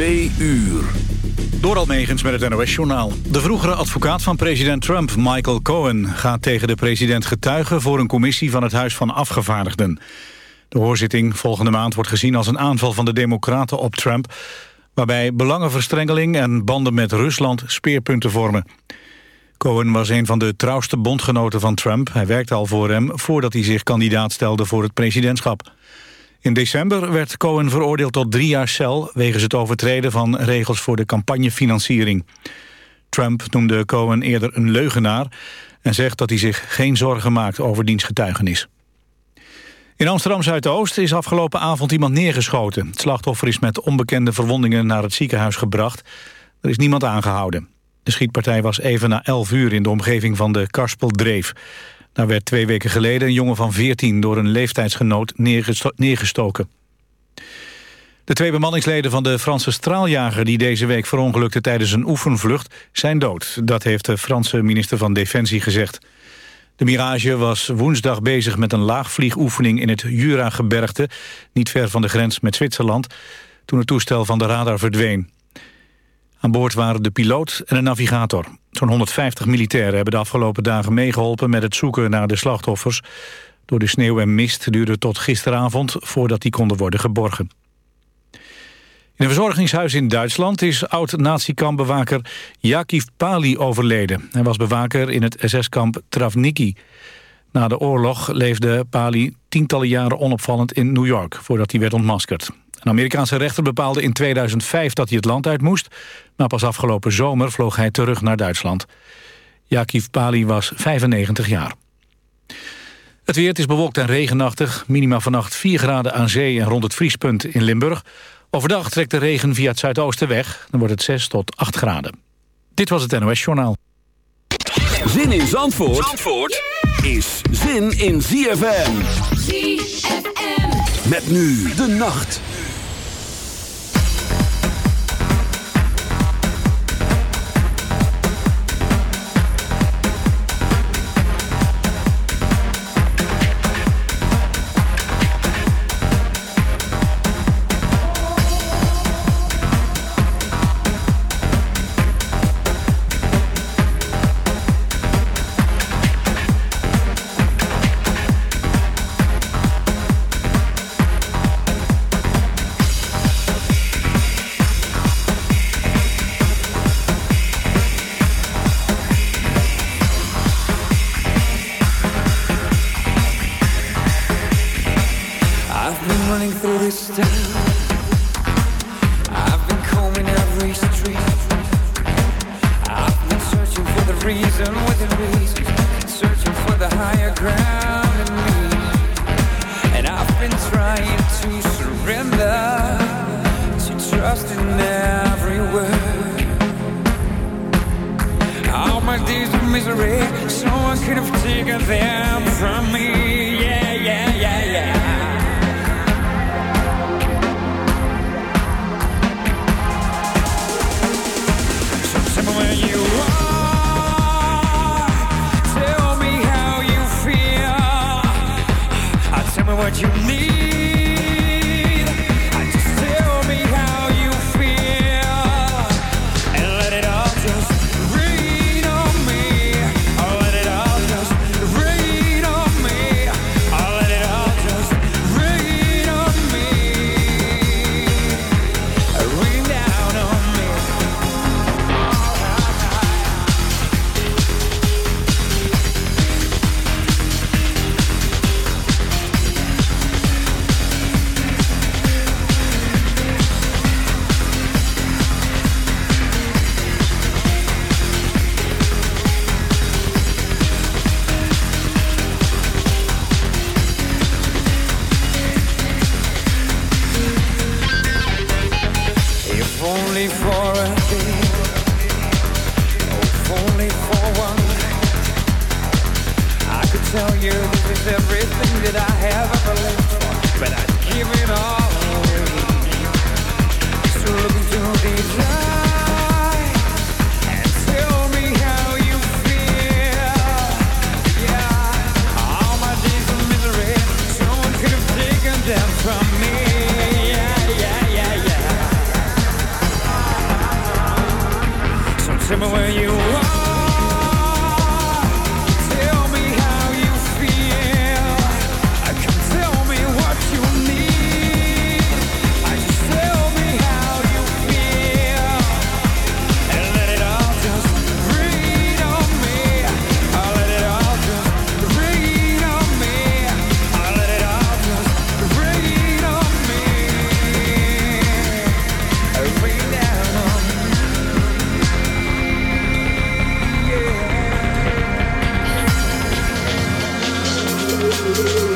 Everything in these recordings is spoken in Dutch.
Twee uur. Door met het NOS-journaal. De vroegere advocaat van president Trump, Michael Cohen... gaat tegen de president getuigen voor een commissie van het Huis van Afgevaardigden. De hoorzitting volgende maand wordt gezien als een aanval van de democraten op Trump... waarbij belangenverstrengeling en banden met Rusland speerpunten vormen. Cohen was een van de trouwste bondgenoten van Trump. Hij werkte al voor hem voordat hij zich kandidaat stelde voor het presidentschap. In december werd Cohen veroordeeld tot drie jaar cel... wegens het overtreden van regels voor de campagnefinanciering. Trump noemde Cohen eerder een leugenaar... en zegt dat hij zich geen zorgen maakt over diens getuigenis. In Amsterdam-Zuidoost is afgelopen avond iemand neergeschoten. Het slachtoffer is met onbekende verwondingen naar het ziekenhuis gebracht. Er is niemand aangehouden. De schietpartij was even na 11 uur in de omgeving van de Karspeldreef. Daar werd twee weken geleden een jongen van 14 door een leeftijdsgenoot neergestoken. De twee bemanningsleden van de Franse straaljager... die deze week verongelukte tijdens een oefenvlucht, zijn dood. Dat heeft de Franse minister van Defensie gezegd. De Mirage was woensdag bezig met een laagvliegoefening... in het Jura-gebergte, niet ver van de grens met Zwitserland... toen het toestel van de radar verdween. Aan boord waren de piloot en een navigator. Zo'n 150 militairen hebben de afgelopen dagen meegeholpen... met het zoeken naar de slachtoffers. Door de sneeuw en mist duurde tot gisteravond... voordat die konden worden geborgen. In een verzorgingshuis in Duitsland is oud-nazi-kampbewaker Jakiv Pali overleden. Hij was bewaker in het SS-kamp Travniki. Na de oorlog leefde Pali tientallen jaren onopvallend in New York... voordat hij werd ontmaskerd. Een Amerikaanse rechter bepaalde in 2005 dat hij het land uit moest... maar pas afgelopen zomer vloog hij terug naar Duitsland. Jakiv Pali was 95 jaar. Het weer, het is bewolkt en regenachtig. Minima vannacht 4 graden aan zee en rond het vriespunt in Limburg. Overdag trekt de regen via het zuidoosten weg. Dan wordt het 6 tot 8 graden. Dit was het NOS Journaal. Zin in Zandvoort, Zandvoort is zin in ZFM. ZFM. Met nu de nacht. you.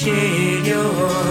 shed your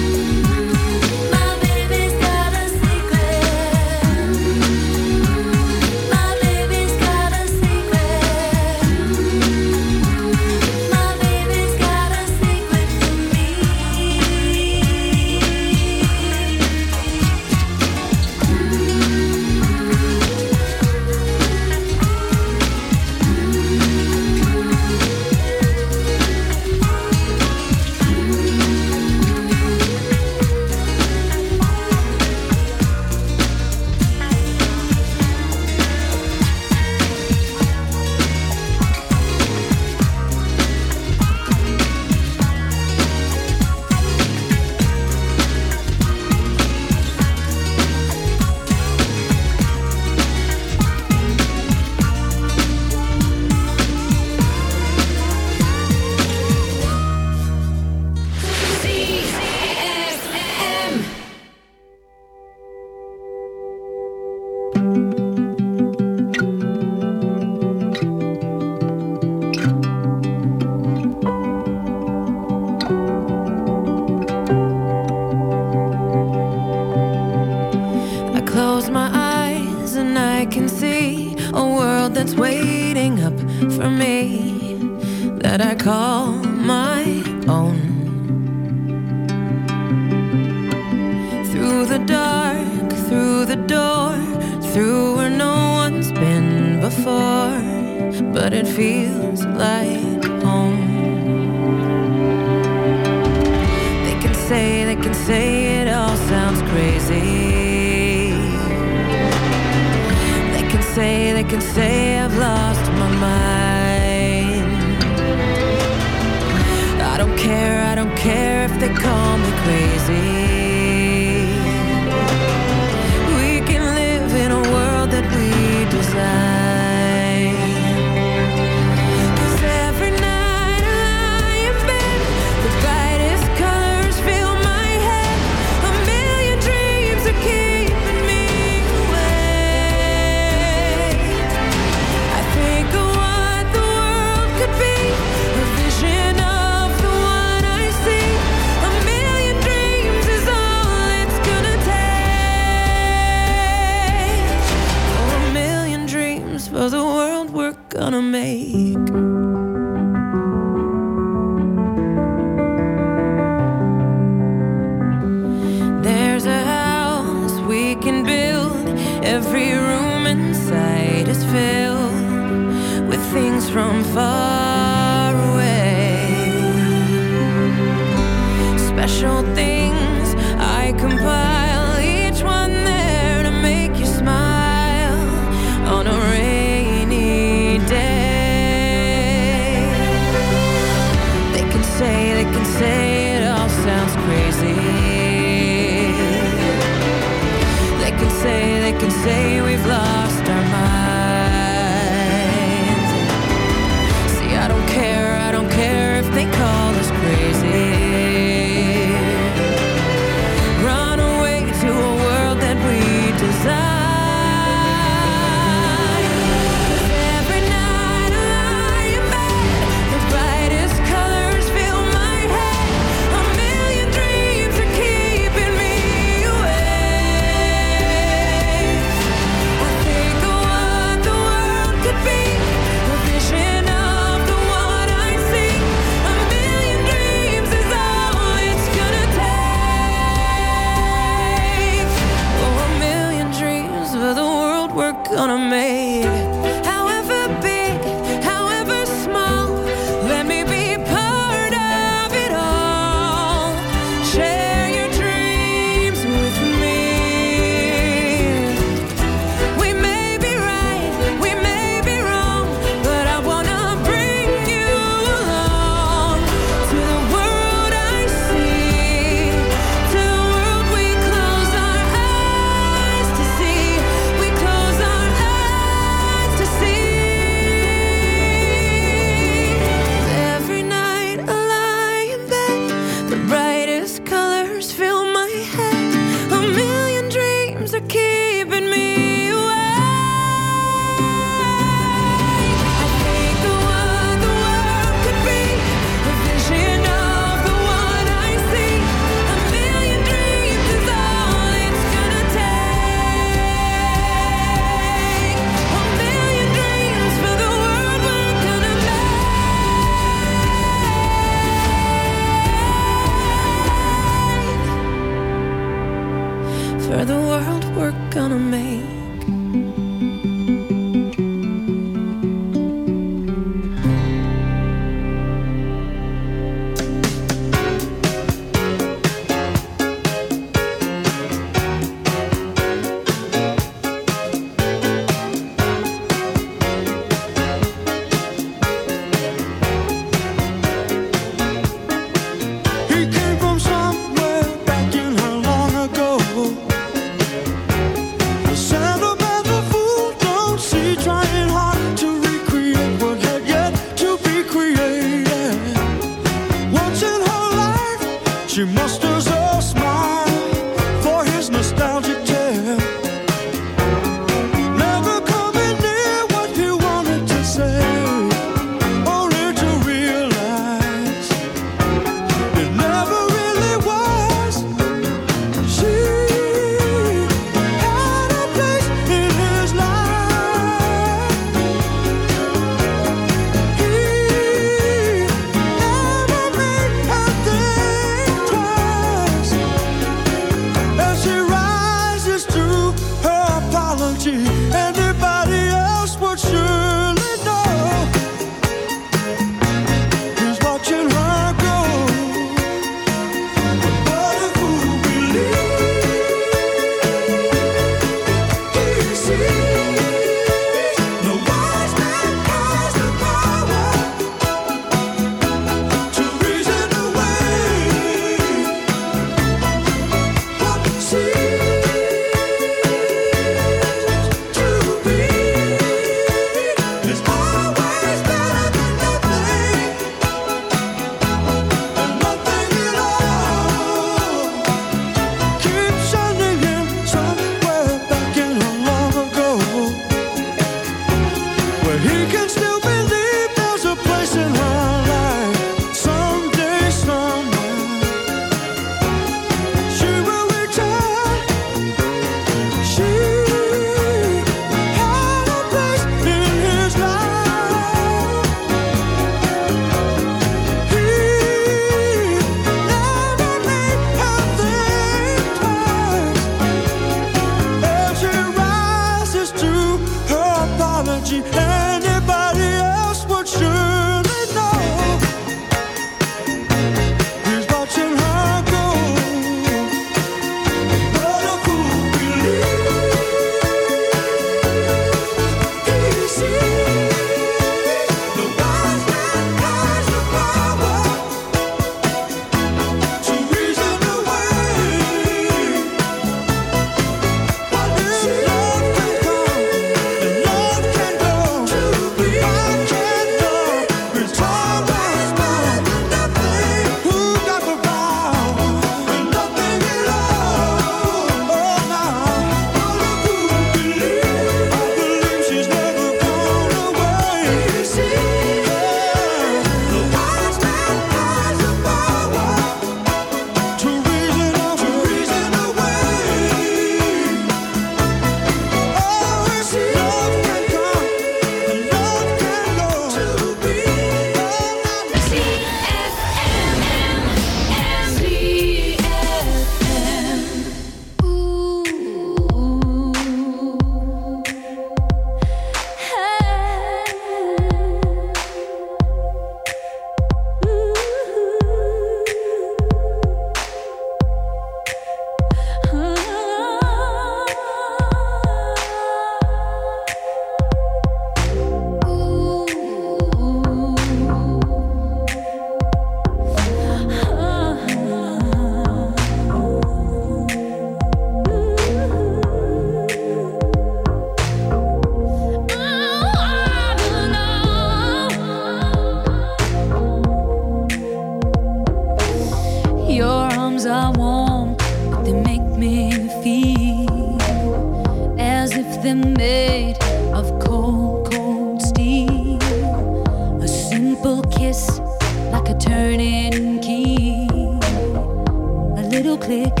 click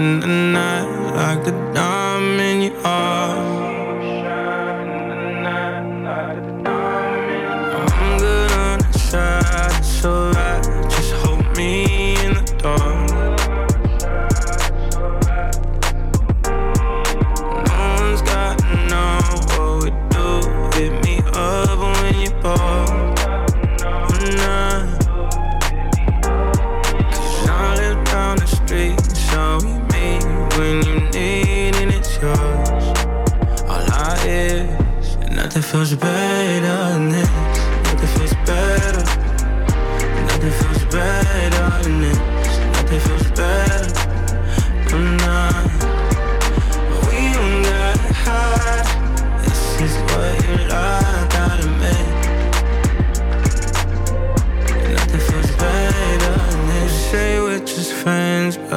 in the night like the dawn.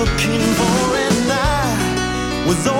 looking for, and I was.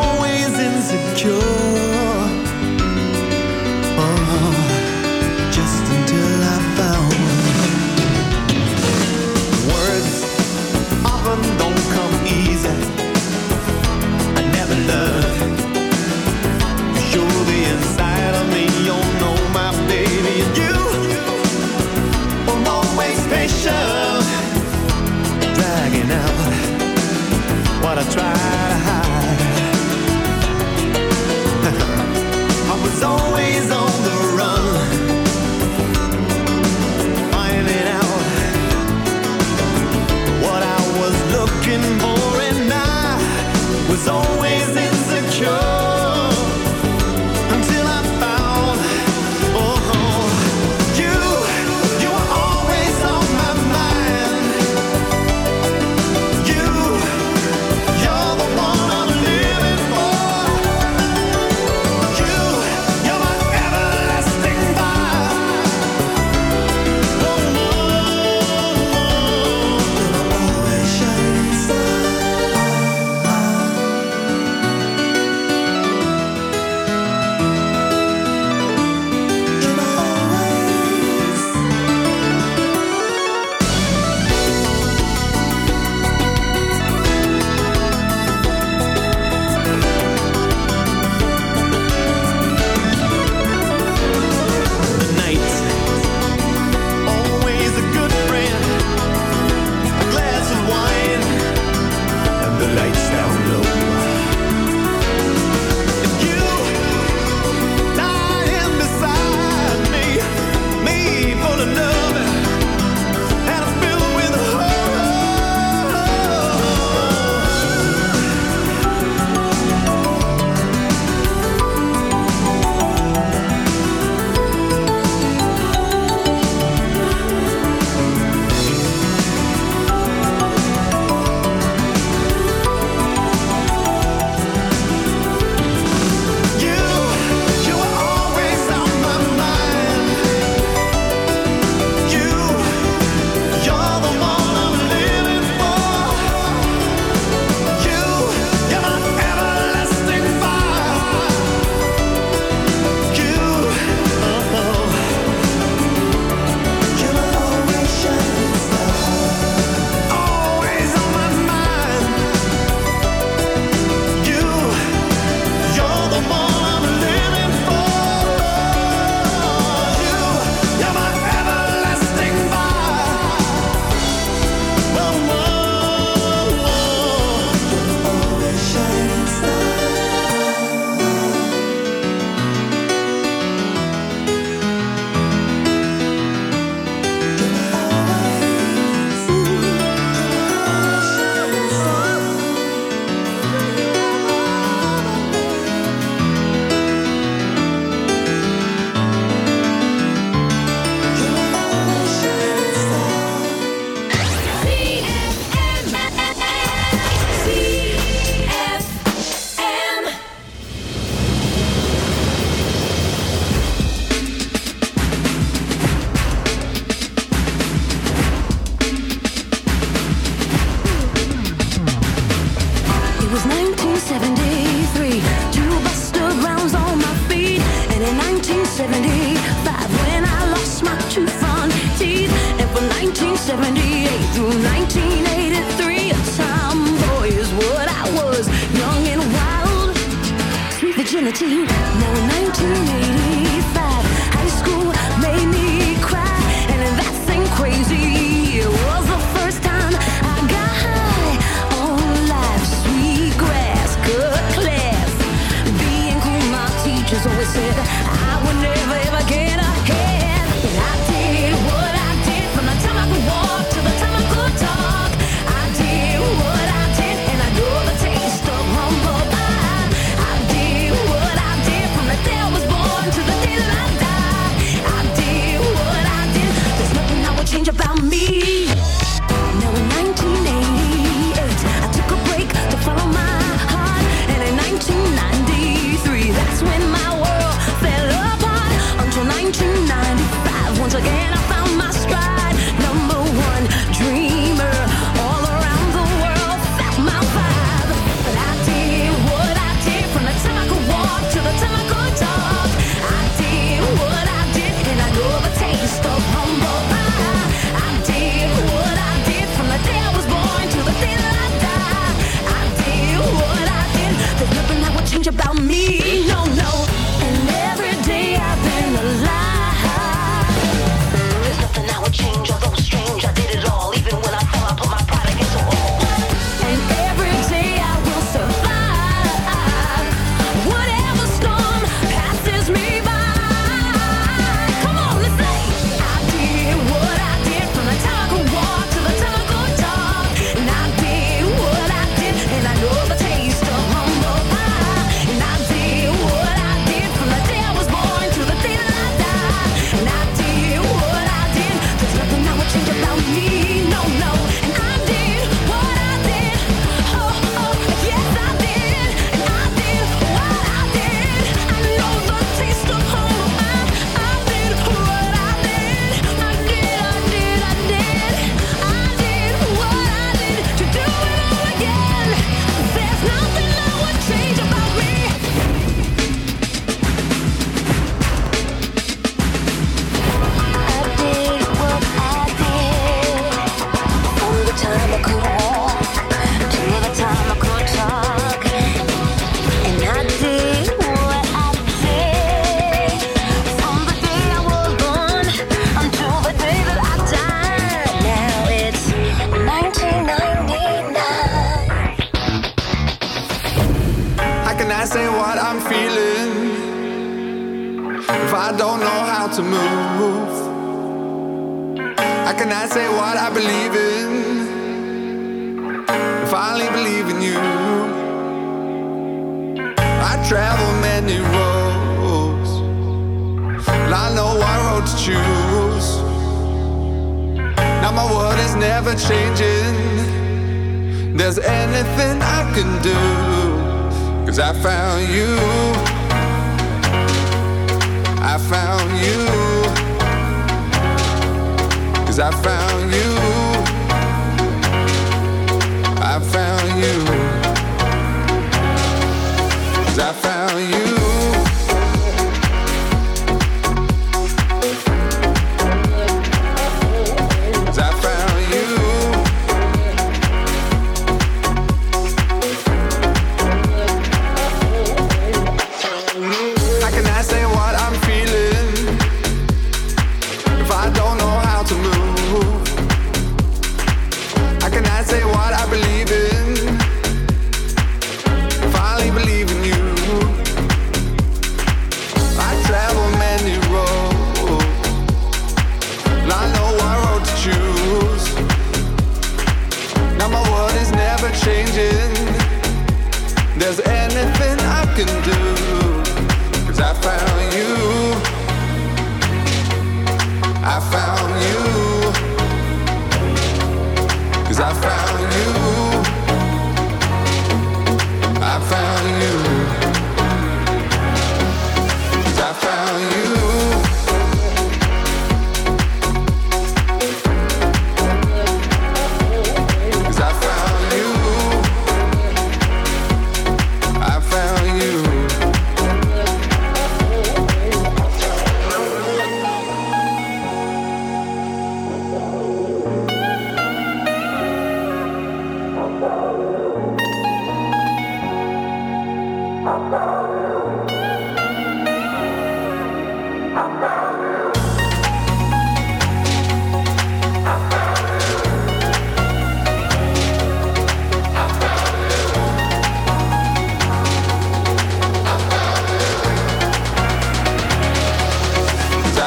73, two Buster rounds on my feet. And in 1975, when I lost my two front teeth. And from 1978 through 1983, tomboy is what I was, young and wild. Sweet virginity, now in 1985, high school made me cry. And that crazy. said. about me.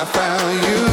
I found you.